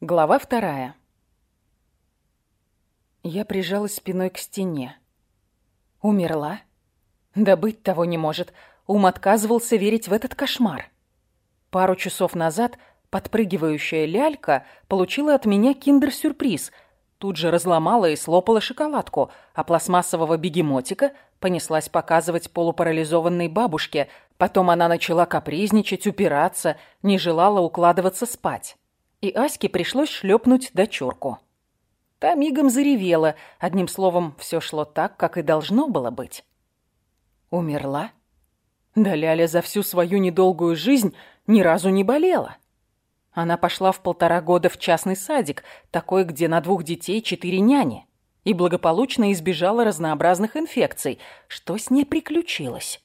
Глава вторая. Я прижалась спиной к стене. Умерла? Да быть того не может. Ум отказывался верить в этот кошмар. Пару часов назад подпрыгивающая лялька получила от меня киндер-сюрприз. Тут же разломала и слопала шоколадку, а пластмассового бегемотика понеслась показывать полупарализованной бабушке. Потом она начала капризничать, упираться, не желала укладываться спать и Аське пришлось шлепнуть дочурку. Та мигом заревела, одним словом, все шло так, как и должно было быть. Умерла? Да Ляля за всю свою недолгую жизнь ни разу не болела. Она пошла в полтора года в частный садик, такой, где на двух детей четыре няни, и благополучно избежала разнообразных инфекций. Что с ней приключилось?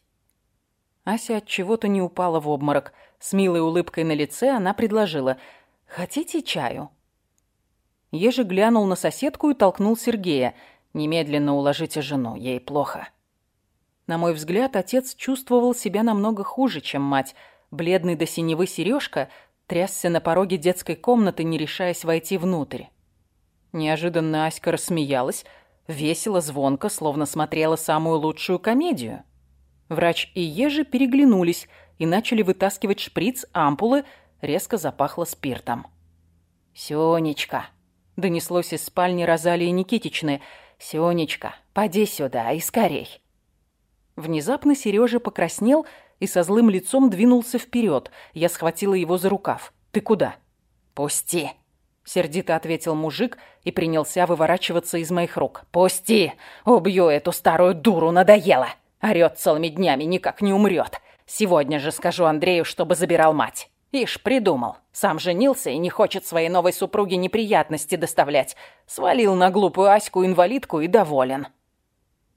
Ася от чего-то не упала в обморок. С милой улыбкой на лице она предложила – «Хотите чаю?» Ежи глянул на соседку и толкнул Сергея. «Немедленно уложите жену, ей плохо». На мой взгляд, отец чувствовал себя намного хуже, чем мать. Бледный до синевы Сережка трясся на пороге детской комнаты, не решаясь войти внутрь. Неожиданно Аська рассмеялась, весело, звонко, словно смотрела самую лучшую комедию. Врач и Ежи переглянулись и начали вытаскивать шприц, ампулы, резко запахло спиртом. «Сёнечка!» — донеслось из спальни Розалии Никитичны. «Сёнечка, поди сюда и скорей!» Внезапно Сережа покраснел и со злым лицом двинулся вперед. Я схватила его за рукав. «Ты куда?» «Пусти!» — сердито ответил мужик и принялся выворачиваться из моих рук. «Пусти! Убью эту старую дуру, надоело! Орёт целыми днями, никак не умрет. Сегодня же скажу Андрею, чтобы забирал мать. Ишь, придумал. Сам женился и не хочет своей новой супруге неприятности доставлять. Свалил на глупую Аську-инвалидку и доволен.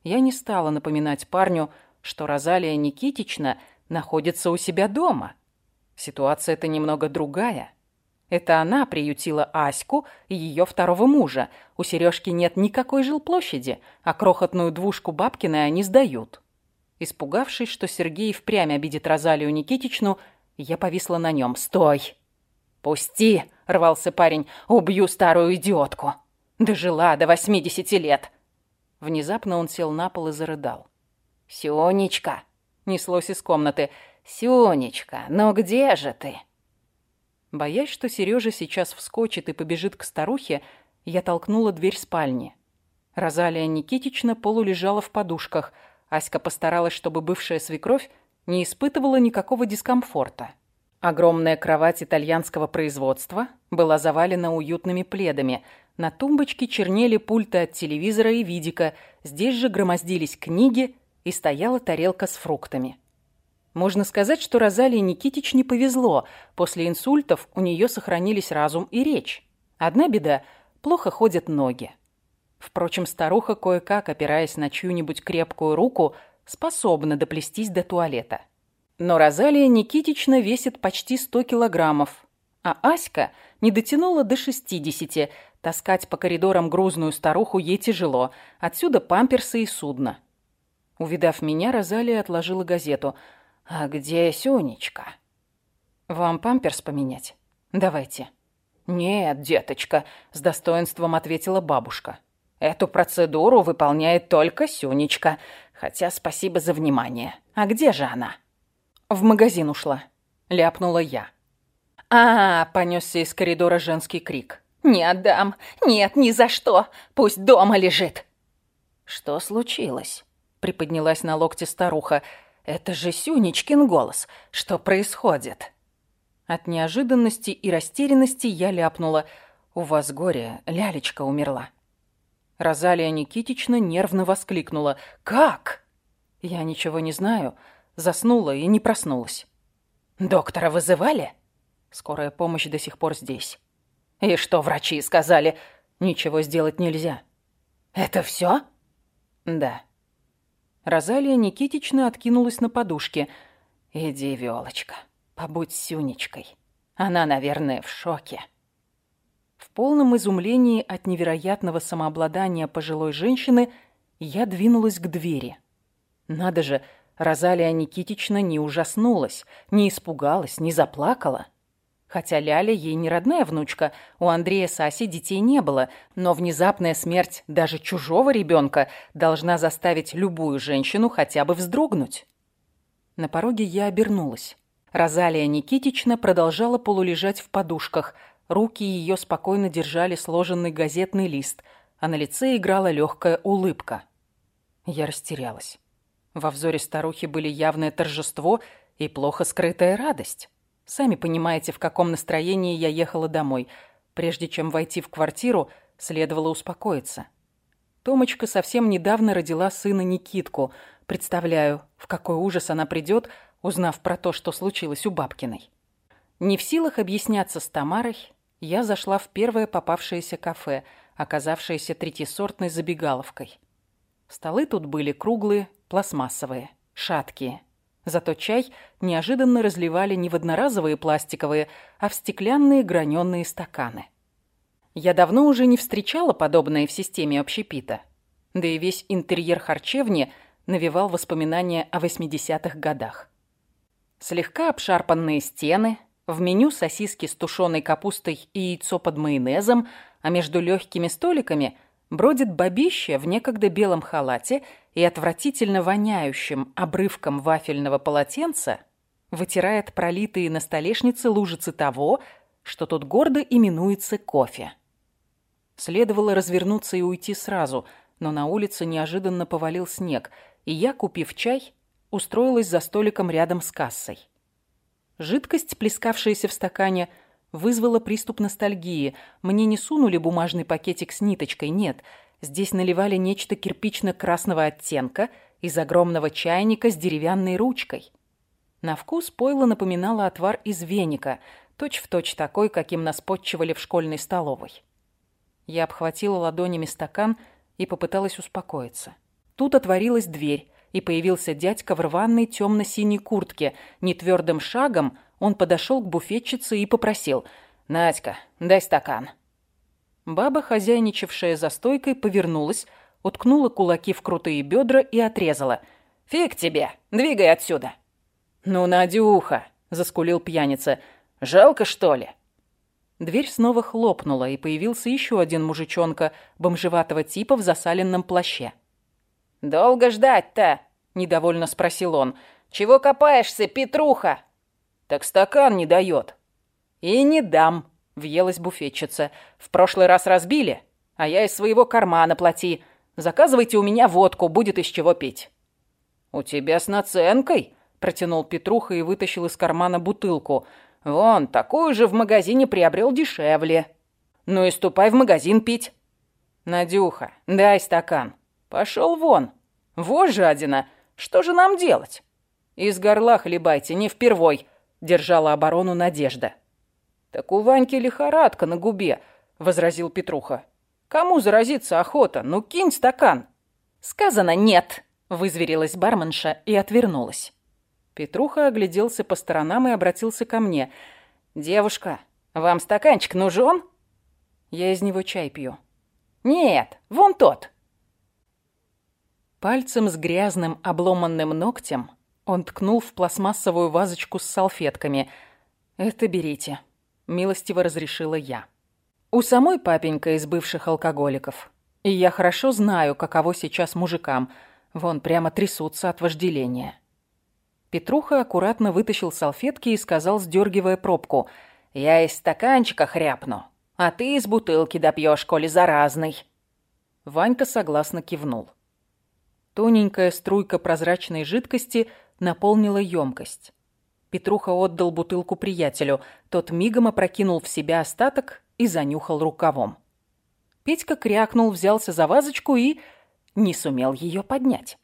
Я не стала напоминать парню, что Розалия Никитична находится у себя дома. Ситуация-то немного другая. Это она приютила Аську и ее второго мужа. У Сережки нет никакой жилплощади, а крохотную двушку Бабкиной они сдают. Испугавшись, что Сергей впрямь обидит Розалию Никитичну, я повисла на нем. «Стой!» «Пусти!» — рвался парень. «Убью старую идиотку!» «Дожила до восьмидесяти лет!» Внезапно он сел на пол и зарыдал. «Сёнечка!» — неслось из комнаты. «Сёнечка, ну где же ты?» Боясь, что Сережа сейчас вскочит и побежит к старухе, я толкнула дверь спальни. Розалия Никитична полулежала в подушках. Аська постаралась, чтобы бывшая свекровь не испытывала никакого дискомфорта. Огромная кровать итальянского производства была завалена уютными пледами. На тумбочке чернели пульты от телевизора и видика, здесь же громоздились книги и стояла тарелка с фруктами. Можно сказать, что Розалии Никитич не повезло. После инсультов у нее сохранились разум и речь. Одна беда – плохо ходят ноги. Впрочем, старуха, кое-как опираясь на чью-нибудь крепкую руку, способна доплестись до туалета. Но Розалия Никитична весит почти 100 килограммов, а Аська не дотянула до 60. Таскать по коридорам грузную старуху ей тяжело. Отсюда памперсы и судно. Увидав меня, Розалия отложила газету. «А где Сюнечка?» «Вам памперс поменять? Давайте». «Нет, деточка», — с достоинством ответила бабушка. «Эту процедуру выполняет только Сюнечка. Хотя спасибо за внимание. А где же она? В магазин ушла. Ляпнула я. А, -а, -а понесся из коридора женский крик. Не отдам. Нет, ни за что. Пусть дома лежит. Что случилось? Приподнялась на локте старуха. Это же Сюнечкин голос. Что происходит? От неожиданности и растерянности я ляпнула. У вас горе, лялечка умерла. Розалия Никитична нервно воскликнула. «Как?» «Я ничего не знаю. Заснула и не проснулась». «Доктора вызывали?» «Скорая помощь до сих пор здесь». «И что врачи сказали?» «Ничего сделать нельзя». «Это все?» «Да». Розалия Никитична откинулась на подушке. «Иди, Вёлочка, побудь Сюнечкой. Она, наверное, в шоке». В полном изумлении от невероятного самообладания пожилой женщины я двинулась к двери. Надо же, Розалия Никитична не ужаснулась, не испугалась, не заплакала. Хотя Ляля ей не родная внучка, у Андрея Саси детей не было, но внезапная смерть даже чужого ребенка должна заставить любую женщину хотя бы вздрогнуть. На пороге я обернулась. Розалия Никитична продолжала полулежать в подушках. Руки ее спокойно держали сложенный газетный лист, а на лице играла легкая улыбка. Я растерялась. Во взоре старухи были явное торжество и плохо скрытая радость. Сами понимаете, в каком настроении я ехала домой. Прежде чем войти в квартиру, следовало успокоиться. Томочка совсем недавно родила сына Никитку. Представляю, в какой ужас она придет, узнав про то, что случилось у Бабкиной. Не в силах объясняться с Тамарой, я зашла в первое попавшееся кафе, оказавшееся третьесортной забегаловкой. Столы тут были круглые, пластмассовые, шаткие. Зато чай неожиданно разливали не в одноразовые пластиковые, а в стеклянные граненые стаканы. Я давно уже не встречала подобное в системе общепита. Да и весь интерьер харчевни навевал воспоминания о 80-х годах. Слегка обшарпанные стены, в меню сосиски с тушеной капустой и яйцо под майонезом, а между легкими столиками бродит бабище в некогда белом халате и отвратительно воняющим обрывком вафельного полотенца вытирает пролитые на столешнице лужицы того, что тут гордо именуется кофе. Следовало развернуться и уйти сразу, но на улице неожиданно повалил снег, и я, купив чай, устроилась за столиком рядом с кассой. Жидкость, плескавшаяся в стакане, вызвала приступ ностальгии. Мне не сунули бумажный пакетик с ниточкой, нет — Здесь наливали нечто кирпично-красного оттенка из огромного чайника с деревянной ручкой. На вкус пойло напоминало отвар из веника, точь-в-точь точь такой, каким нас подчивали в школьной столовой. Я обхватила ладонями стакан и попыталась успокоиться. Тут отворилась дверь, и появился дядька в рваной темно-синей куртке. Нетвердым шагом он подошел к буфетчице и попросил «Надька, дай стакан». Баба, хозяйничавшая за стойкой, повернулась, уткнула кулаки в крутые бедра и отрезала. «Фиг тебе! Двигай отсюда!» «Ну, Надюха!» — заскулил пьяница. «Жалко, что ли?» Дверь снова хлопнула, и появился еще один мужичонка, бомжеватого типа в засаленном плаще. «Долго ждать-то?» — недовольно спросил он. «Чего копаешься, Петруха?» «Так стакан не дает». «И не дам», Въелась буфетчица. «В прошлый раз разбили, а я из своего кармана плати. Заказывайте у меня водку, будет из чего пить». «У тебя с наценкой?» – протянул Петруха и вытащил из кармана бутылку. «Вон, такую же в магазине приобрел дешевле. Ну и ступай в магазин пить». «Надюха, дай стакан». «Пошел вон. Во, жадина, что же нам делать?» «Из горла хлебайте, не впервой», – держала оборону Надежда. «Так у Ваньки лихорадка на губе», — возразил Петруха. «Кому заразиться охота? Ну, кинь стакан». «Сказано нет», — вызверилась барменша и отвернулась. Петруха огляделся по сторонам и обратился ко мне. «Девушка, вам стаканчик нужен?» «Я из него чай пью». «Нет, вон тот». Пальцем с грязным обломанным ногтем он ткнул в пластмассовую вазочку с салфетками. «Это берите». – милостиво разрешила я. У самой папенька из бывших алкоголиков. И я хорошо знаю, каково сейчас мужикам. Вон прямо трясутся от вожделения. Петруха аккуратно вытащил салфетки и сказал, сдергивая пробку. «Я из стаканчика хряпну, а ты из бутылки допьешь, коли заразный». Ванька согласно кивнул. Тоненькая струйка прозрачной жидкости наполнила емкость. Петруха отдал бутылку приятелю. Тот мигом опрокинул в себя остаток и занюхал рукавом. Петька крякнул, взялся за вазочку и не сумел ее поднять.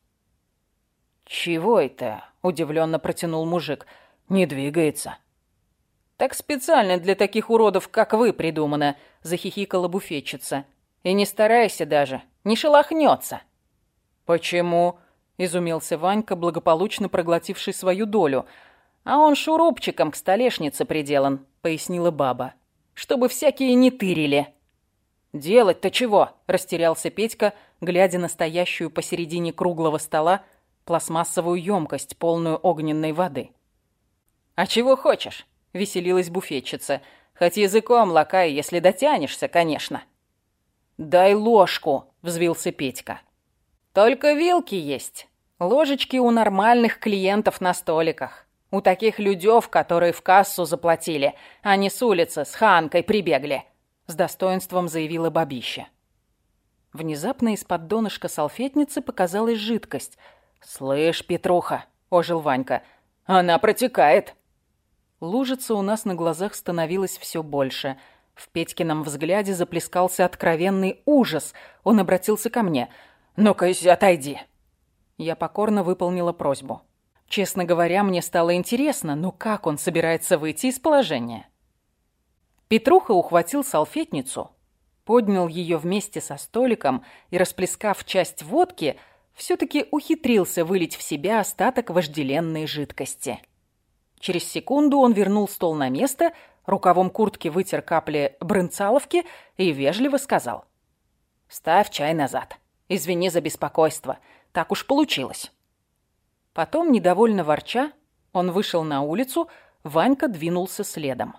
«Чего это?» – удивленно протянул мужик. «Не двигается». «Так специально для таких уродов, как вы, придумано», – захихикала буфетчица. «И не старайся даже, не шелохнется». «Почему?» – изумился Ванька, благополучно проглотивший свою долю – «А он шурупчиком к столешнице приделан», — пояснила баба. «Чтобы всякие не тырили». «Делать-то чего?» — растерялся Петька, глядя на стоящую посередине круглого стола пластмассовую емкость, полную огненной воды. «А чего хочешь? — веселилась буфетчица. «Хоть языком лакай, если дотянешься, конечно». «Дай ложку», — взвился Петька. «Только вилки есть. Ложечки у нормальных клиентов на столиках. У таких людёв, которые в кассу заплатили, а не с улицы с ханкой прибегли», — с достоинством заявила бабища. Внезапно из-под донышка салфетницы показалась жидкость. «Слышь, Петруха», — ожил Ванька, — «она протекает». Лужица у нас на глазах становилась все больше. В Петькином взгляде заплескался откровенный ужас. Он обратился ко мне. «Ну-ка, отойди». Я покорно выполнила просьбу. Честно говоря, мне стало интересно, ну как он собирается выйти из положения? Петруха ухватил салфетницу, поднял ее вместе со столиком и, расплескав часть водки, все-таки ухитрился вылить в себя остаток вожделенной жидкости. Через секунду он вернул стол на место, рукавом куртки вытер капли брынцаловки и вежливо сказал. «Ставь чай назад. Извини за беспокойство. Так уж получилось». Потом, недовольно ворча, он вышел на улицу, Ванька двинулся следом.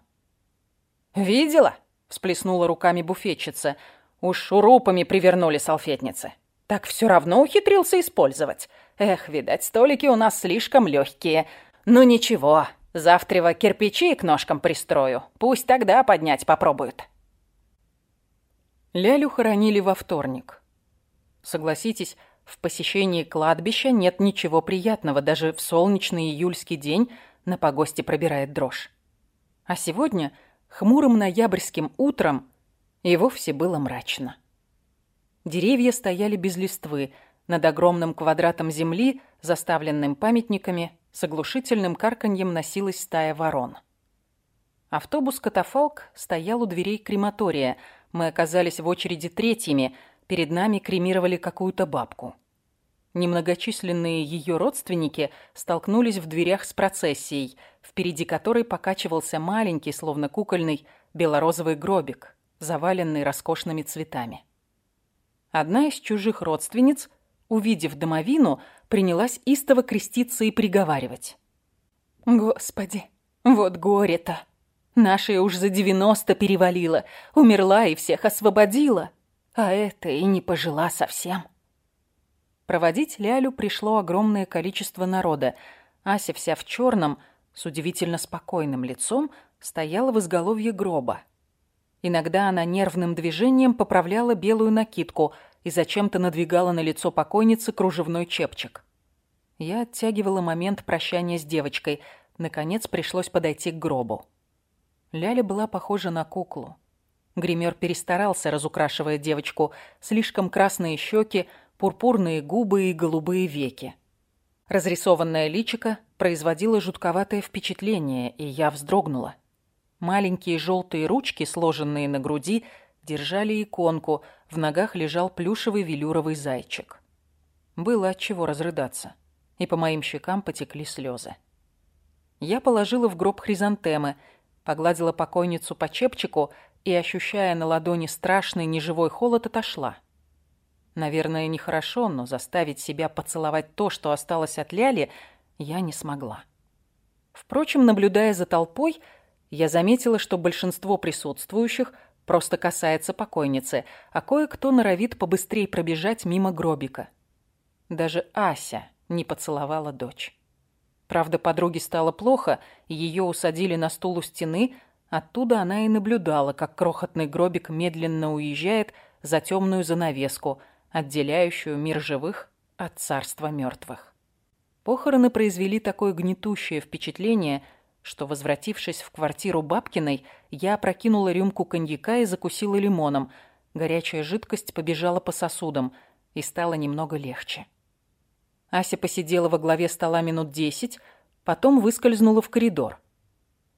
«Видела?» всплеснула руками буфетчица. Уж шурупами привернули салфетницы. Так все равно ухитрился использовать. Эх, видать, столики у нас слишком легкие. Ну ничего, завтра кирпичи к ножкам пристрою. Пусть тогда поднять попробуют. Лялю хоронили во вторник. Согласитесь, в посещении кладбища нет ничего приятного, даже в солнечный июльский день на погосте пробирает дрожь. А сегодня хмурым ноябрьским утром и вовсе было мрачно. Деревья стояли без листвы, над огромным квадратом земли, заставленным памятниками, с оглушительным карканьем носилась стая ворон. Автобус-катафалк стоял у дверей крематория. Мы оказались в очереди третьими. Перед нами кремировали какую-то бабку. Немногочисленные ее родственники столкнулись в дверях с процессией, впереди которой покачивался маленький, словно кукольный, белорозовый гробик, заваленный роскошными цветами. Одна из чужих родственниц, увидев домовину, принялась истово креститься и приговаривать. «Господи, вот горе-то! Наша уж за девяносто перевалила, умерла и всех освободила, а это и не пожила совсем». Проводить Лялю пришло огромное количество народа. Ася вся в черном, с удивительно спокойным лицом, стояла в изголовье гроба. Иногда она нервным движением поправляла белую накидку и зачем-то надвигала на лицо покойницы кружевной чепчик. Я оттягивала момент прощания с девочкой. Наконец пришлось подойти к гробу. Ляля была похожа на куклу. Гример перестарался, разукрашивая девочку. Слишком красные щеки, пурпурные губы и голубые веки. Разрисованное личико производило жутковатое впечатление, и я вздрогнула. Маленькие желтые ручки, сложенные на груди, держали иконку, в ногах лежал плюшевый велюровый зайчик. Было от чего разрыдаться, и по моим щекам потекли слезы. Я положила в гроб хризантемы, погладила покойницу по чепчику и, ощущая на ладони страшный неживой холод, отошла. Наверное, нехорошо, но заставить себя поцеловать то, что осталось от Ляли, я не смогла. Впрочем, наблюдая за толпой, я заметила, что большинство присутствующих просто касается покойницы, а кое-кто норовит побыстрее пробежать мимо гробика. Даже Ася не поцеловала дочь. Правда, подруге стало плохо, ее усадили на стул у стены, оттуда она и наблюдала, как крохотный гробик медленно уезжает за темную занавеску – отделяющую мир живых от царства мертвых. Похороны произвели такое гнетущее впечатление, что, возвратившись в квартиру Бабкиной, я опрокинула рюмку коньяка и закусила лимоном. Горячая жидкость побежала по сосудам, и стало немного легче. Ася посидела во главе стола минут десять, потом выскользнула в коридор.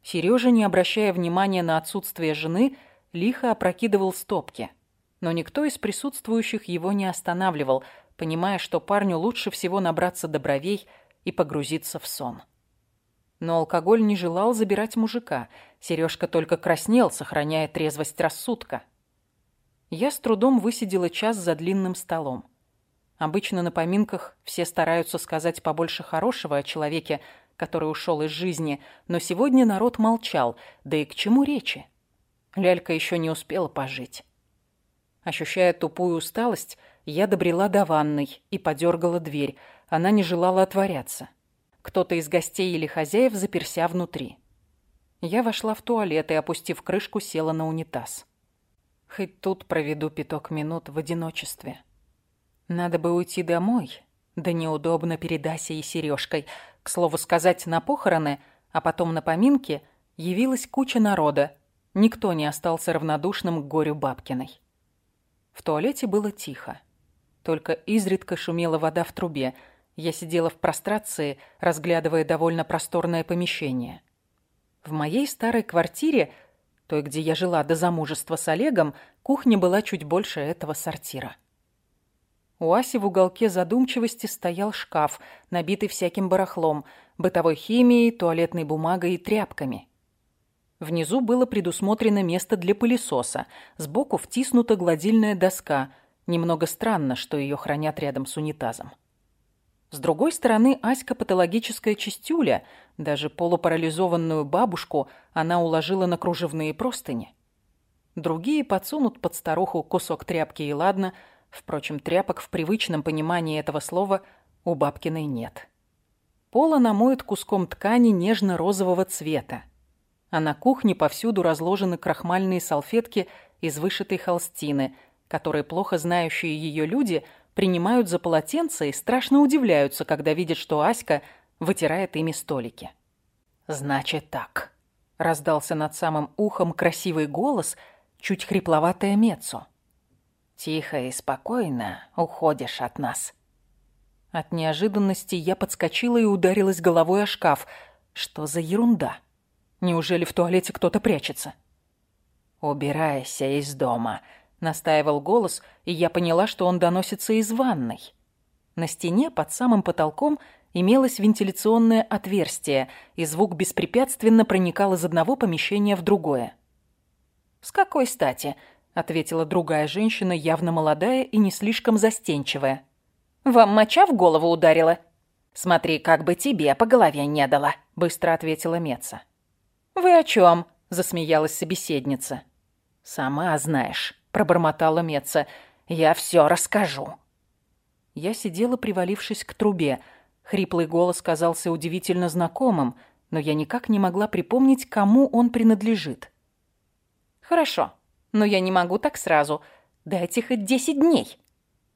Сережа, не обращая внимания на отсутствие жены, лихо опрокидывал стопки – но никто из присутствующих его не останавливал, понимая, что парню лучше всего набраться до бровей и погрузиться в сон. Но алкоголь не желал забирать мужика. Сережка только краснел, сохраняя трезвость рассудка. Я с трудом высидела час за длинным столом. Обычно на поминках все стараются сказать побольше хорошего о человеке, который ушел из жизни, но сегодня народ молчал, да и к чему речи? Лялька еще не успела пожить. Ощущая тупую усталость, я добрела до ванной и подергала дверь. Она не желала отворяться. Кто-то из гостей или хозяев заперся внутри. Я вошла в туалет и, опустив крышку, села на унитаз. Хоть тут проведу пяток минут в одиночестве. Надо бы уйти домой, да неудобно перед Асей и Сережкой. К слову сказать, на похороны, а потом на поминки, явилась куча народа. Никто не остался равнодушным к горю Бабкиной. В туалете было тихо. Только изредка шумела вода в трубе. Я сидела в прострации, разглядывая довольно просторное помещение. В моей старой квартире, той, где я жила до замужества с Олегом, кухня была чуть больше этого сортира. У Аси в уголке задумчивости стоял шкаф, набитый всяким барахлом, бытовой химией, туалетной бумагой и тряпками. Внизу было предусмотрено место для пылесоса, сбоку втиснута гладильная доска. Немного странно, что ее хранят рядом с унитазом. С другой стороны, Аська патологическая чистюля, даже полупарализованную бабушку она уложила на кружевные простыни. Другие подсунут под старуху кусок тряпки и ладно – Впрочем, тряпок в привычном понимании этого слова у Бабкиной нет. Пола намоет куском ткани нежно-розового цвета. А на кухне повсюду разложены крахмальные салфетки из вышитой холстины, которые плохо знающие ее люди принимают за полотенца и страшно удивляются, когда видят, что Аська вытирает ими столики. «Значит так», — раздался над самым ухом красивый голос, чуть хрипловатое мецо. Тихо и спокойно уходишь от нас. От неожиданности я подскочила и ударилась головой о шкаф. Что за ерунда? Неужели в туалете кто-то прячется? «Убирайся из дома», — настаивал голос, и я поняла, что он доносится из ванной. На стене под самым потолком имелось вентиляционное отверстие, и звук беспрепятственно проникал из одного помещения в другое. «С какой стати?» Ответила другая женщина, явно молодая и не слишком застенчивая. «Вам моча в голову ударила?» «Смотри, как бы тебе по голове не дала», — быстро ответила Меца. «Вы о чем?» — засмеялась собеседница. «Сама знаешь», — пробормотала Меца. «Я все расскажу». Я сидела, привалившись к трубе. Хриплый голос казался удивительно знакомым, но я никак не могла припомнить, кому он принадлежит. «Хорошо», но я не могу так сразу. Дайте хоть десять дней».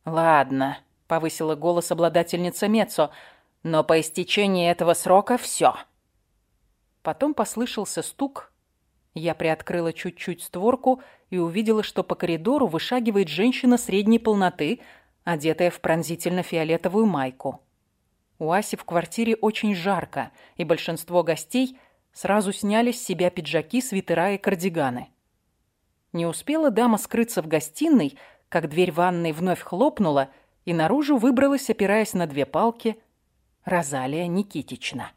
«Ладно», — повысила голос обладательница Мецо, «но по истечении этого срока все». Потом послышался стук. Я приоткрыла чуть-чуть створку и увидела, что по коридору вышагивает женщина средней полноты, одетая в пронзительно-фиолетовую майку. У Аси в квартире очень жарко, и большинство гостей сразу сняли с себя пиджаки, свитера и кардиганы. Не успела дама скрыться в гостиной, как дверь ванной вновь хлопнула, и наружу выбралась, опираясь на две палки, Розалия Никитична.